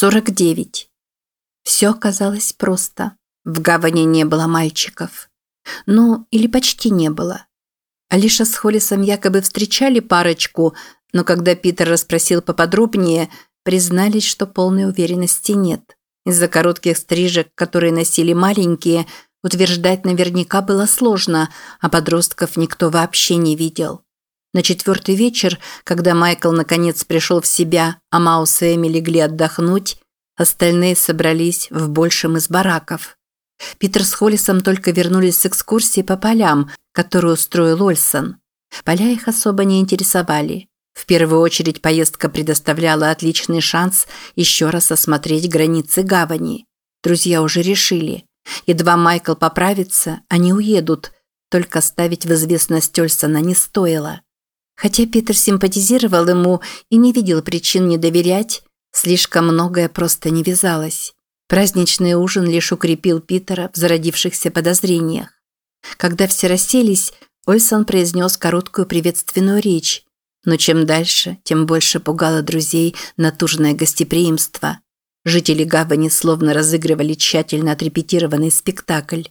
49. Все оказалось просто. В гавани не было мальчиков. Ну, или почти не было. Алиша с Холлисом якобы встречали парочку, но когда Питер расспросил поподробнее, признались, что полной уверенности нет. Из-за коротких стрижек, которые носили маленькие, утверждать наверняка было сложно, а подростков никто вообще не видел. На четвертый вечер, когда Майкл наконец пришел в себя, а Маус и Эми легли отдохнуть, остальные собрались в большем из бараков. Питер с Холлисом только вернулись с экскурсии по полям, которую устроил Ольсон. Поля их особо не интересовали. В первую очередь поездка предоставляла отличный шанс еще раз осмотреть границы гавани. Друзья уже решили. Едва Майкл поправится, они уедут, только ставить в известность Ольсона не стоило. Хотя Питер симпатизировал ему и не видел причин не доверять, слишком многое просто не вязалось. Праздничный ужин лишь укрепил Питера в зародившихся подозрениях. Когда все расселись, Ольсон произнес короткую приветственную речь, но чем дальше, тем больше пугало друзей натужное гостеприимство. Жители гавани словно разыгрывали тщательно отрепетированный спектакль.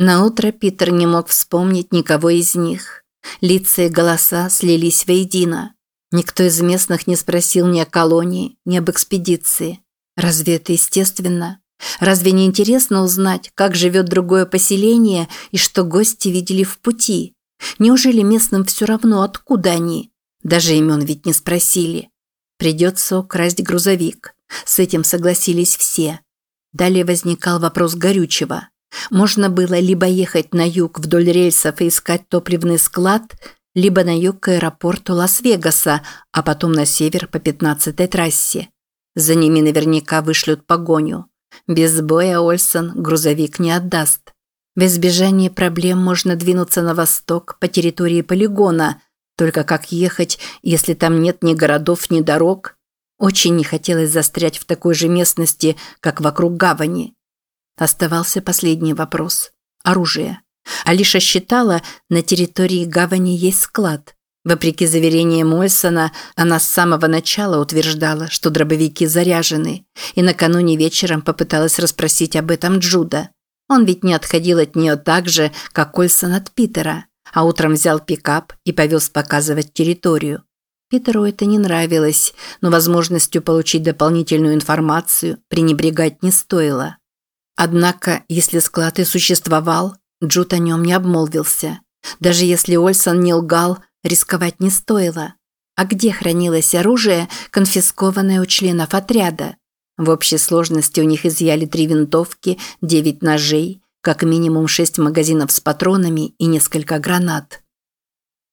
Наутро Питер не мог вспомнить никого из них. Лица и голоса слились воедино. Никто из местных не спросил ни о колонии, ни об экспедиции. Разве это естественно? Разве не интересно узнать, как живет другое поселение и что гости видели в пути? Неужели местным все равно, откуда они? Даже имен ведь не спросили. Придется украсть грузовик. С этим согласились все. Далее возникал вопрос горючего. Можно было либо ехать на юг вдоль рельсов и искать топливный склад, либо на юг к аэропорту Лас-Вегаса, а потом на север по 15-й трассе. За ними наверняка вышлют погоню. Без боя Ольсон грузовик не отдаст. В избежание проблем можно двинуться на восток по территории полигона, только как ехать, если там нет ни городов, ни дорог? Очень не хотелось застрять в такой же местности, как вокруг гавани. Оставался последний вопрос. Оружие. Алиша считала, на территории гавани есть склад. Вопреки заверениям Мольсона, она с самого начала утверждала, что дробовики заряжены, и накануне вечером попыталась расспросить об этом Джуда. Он ведь не отходил от нее так же, как Ольсон от Питера, а утром взял пикап и повез показывать территорию. Питеру это не нравилось, но возможностью получить дополнительную информацию пренебрегать не стоило. Однако, если склад и существовал, Джуд о нем не обмолвился. Даже если Ольсон не лгал, рисковать не стоило. А где хранилось оружие, конфискованное у членов отряда? В общей сложности у них изъяли три винтовки, девять ножей, как минимум шесть магазинов с патронами и несколько гранат.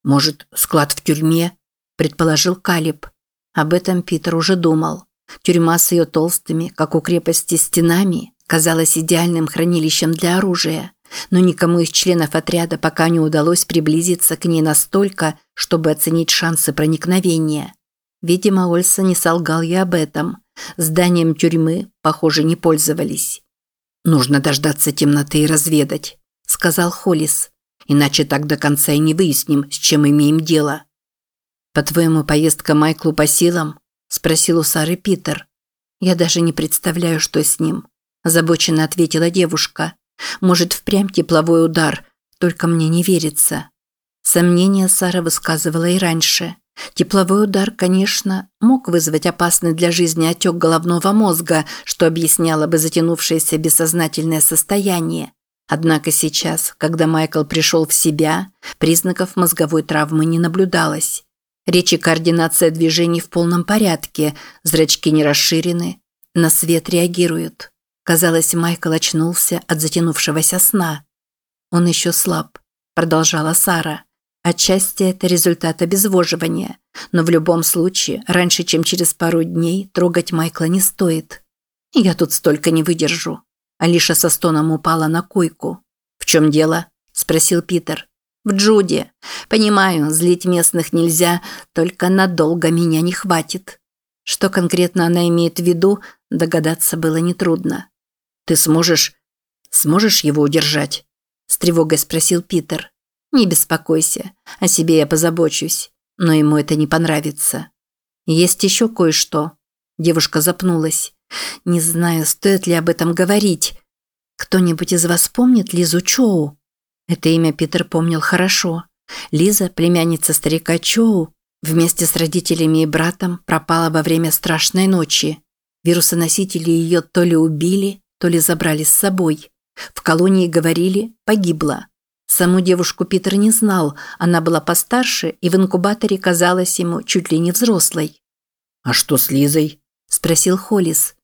«Может, склад в тюрьме?» – предположил Калиб. Об этом Питер уже думал. Тюрьма с ее толстыми, как у крепости, стенами казалась идеальным хранилищем для оружия, но никому из членов отряда пока не удалось приблизиться к ней настолько, чтобы оценить шансы проникновения. Видимо, Ольса не солгал и об этом. Зданием тюрьмы, похоже, не пользовались. «Нужно дождаться темноты и разведать», – сказал Холлис. «Иначе так до конца и не выясним, с чем имеем дело». «По-твоему, поездка Майклу по силам?» – спросил у Сары Питер. «Я даже не представляю, что с ним озабоченно ответила девушка. Может, впрямь тепловой удар, только мне не верится. Сомнения Сара высказывала и раньше. Тепловой удар, конечно, мог вызвать опасный для жизни отек головного мозга, что объясняло бы затянувшееся бессознательное состояние. Однако сейчас, когда Майкл пришел в себя, признаков мозговой травмы не наблюдалось. Речь координация движений в полном порядке, зрачки не расширены, на свет реагируют. Казалось, Майкл очнулся от затянувшегося сна. «Он еще слаб», – продолжала Сара. «Отчасти это результат обезвоживания, но в любом случае, раньше, чем через пару дней, трогать Майкла не стоит. Я тут столько не выдержу». Алиша со стоном упала на койку. «В чем дело?» – спросил Питер. «В Джуде. Понимаю, злить местных нельзя, только надолго меня не хватит». Что конкретно она имеет в виду, догадаться было нетрудно. Ты сможешь... сможешь его удержать?» С тревогой спросил Питер. «Не беспокойся, о себе я позабочусь, но ему это не понравится. Есть еще кое-что». Девушка запнулась. Не знаю, стоит ли об этом говорить. Кто-нибудь из вас помнит Лизу Чоу? Это имя Питер помнил хорошо. Лиза, племянница старика Чоу, вместе с родителями и братом пропала во время страшной ночи. Вирусоносители ее то ли убили, то ли забрали с собой. В колонии говорили «погибла». Саму девушку Питер не знал, она была постарше и в инкубаторе казалась ему чуть ли не взрослой. «А что с Лизой?» – спросил Холлис.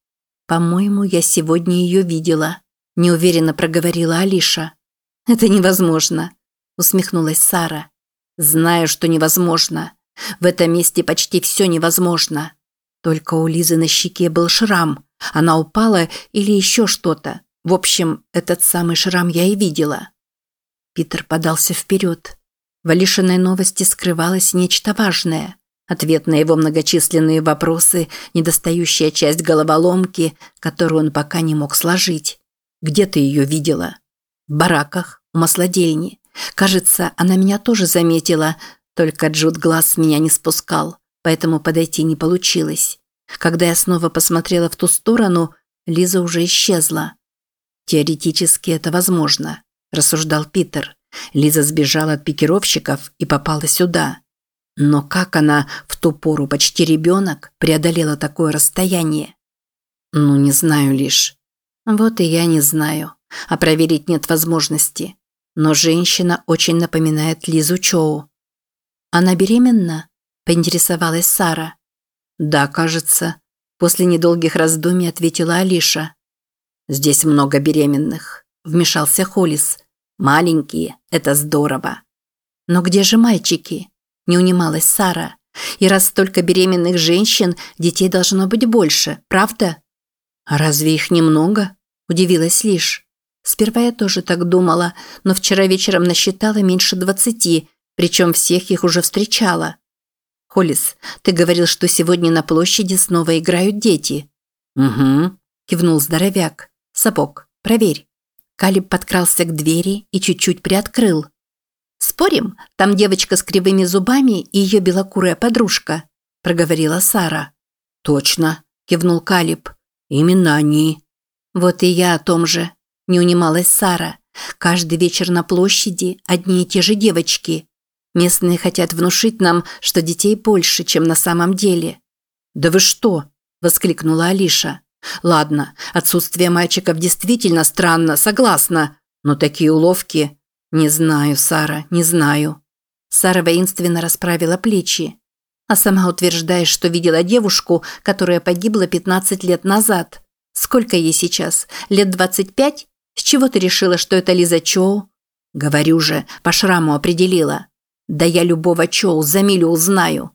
«По-моему, я сегодня ее видела», – неуверенно проговорила Алиша. «Это невозможно», – усмехнулась Сара. «Знаю, что невозможно. В этом месте почти все невозможно. Только у Лизы на щеке был шрам. Она упала или еще что-то. В общем, этот самый шрам я и видела». Питер подался вперед. В Алишиной новости скрывалось нечто важное. Ответ на его многочисленные вопросы, недостающая часть головоломки, которую он пока не мог сложить. «Где ты ее видела?» «В бараках, у маслодельни. Кажется, она меня тоже заметила, только Джуд глаз с меня не спускал, поэтому подойти не получилось. Когда я снова посмотрела в ту сторону, Лиза уже исчезла. Теоретически это возможно рассуждал Питер. Лиза сбежала от пикировщиков и попала сюда. Но как она, в ту пору почти ребенок, преодолела такое расстояние? Ну, не знаю лишь. Вот и я не знаю. А проверить нет возможности. Но женщина очень напоминает Лизу Чоу. Она беременна? Поинтересовалась Сара. Да, кажется. После недолгих раздумий ответила Алиша. Здесь много беременных вмешался Холис. Маленькие, это здорово. Но где же мальчики? Не унималась Сара. И раз столько беременных женщин, детей должно быть больше, правда? А разве их немного? Удивилась Лиш. Сперва я тоже так думала, но вчера вечером насчитала меньше двадцати, причем всех их уже встречала. Холис, ты говорил, что сегодня на площади снова играют дети. Угу, кивнул здоровяк. Сапог, проверь. Калиб подкрался к двери и чуть-чуть приоткрыл. «Спорим, там девочка с кривыми зубами и ее белокурая подружка», – проговорила Сара. «Точно», – кивнул Калиб. «Именно они». «Вот и я о том же», – не унималась Сара. «Каждый вечер на площади одни и те же девочки. Местные хотят внушить нам, что детей больше, чем на самом деле». «Да вы что?» – воскликнула Алиша. Ладно, отсутствие мальчиков действительно странно, согласна. Но такие уловки... Не знаю, Сара, не знаю. Сара воинственно расправила плечи. А сама утверждаешь, что видела девушку, которая погибла 15 лет назад. Сколько ей сейчас? Лет 25? С чего ты решила, что это Лиза Чоу? Говорю же, по шраму определила. Да я любого Чоу за милю узнаю.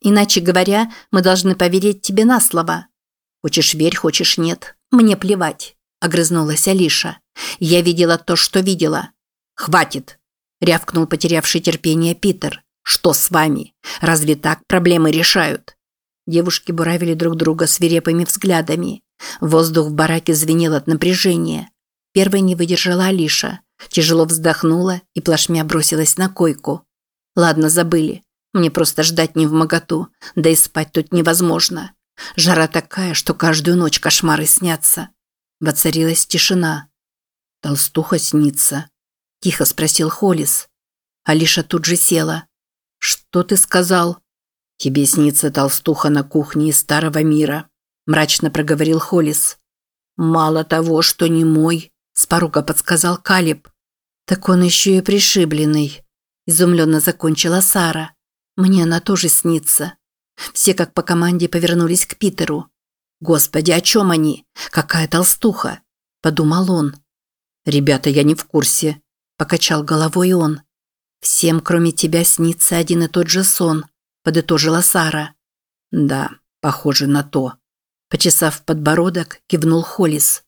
Иначе говоря, мы должны поверить тебе на слово. Хочешь верь, хочешь нет. Мне плевать, огрызнулась Алиша. Я видела то, что видела. Хватит, рявкнул потерявший терпение Питер. Что с вами? Разве так проблемы решают? Девушки буравили друг друга свирепыми взглядами. Воздух в бараке звенел от напряжения. Первой не выдержала Алиша. Тяжело вздохнула и плашмя бросилась на койку. Ладно, забыли. Мне просто ждать не в моготу, да и спать тут невозможно. Жара такая, что каждую ночь кошмары снятся. Воцарилась тишина. «Толстуха снится», – тихо спросил Холис. Алиша тут же села. «Что ты сказал?» «Тебе снится толстуха на кухне из старого мира», – мрачно проговорил Холис. «Мало того, что не мой», – с порога подсказал Калиб. «Так он еще и пришибленный», – изумленно закончила Сара. «Мне она тоже снится». Все как по команде повернулись к Питеру. «Господи, о чем они? Какая толстуха?» – подумал он. «Ребята, я не в курсе», – покачал головой он. «Всем, кроме тебя, снится один и тот же сон», – подытожила Сара. «Да, похоже на то». Почесав подбородок, кивнул Холис.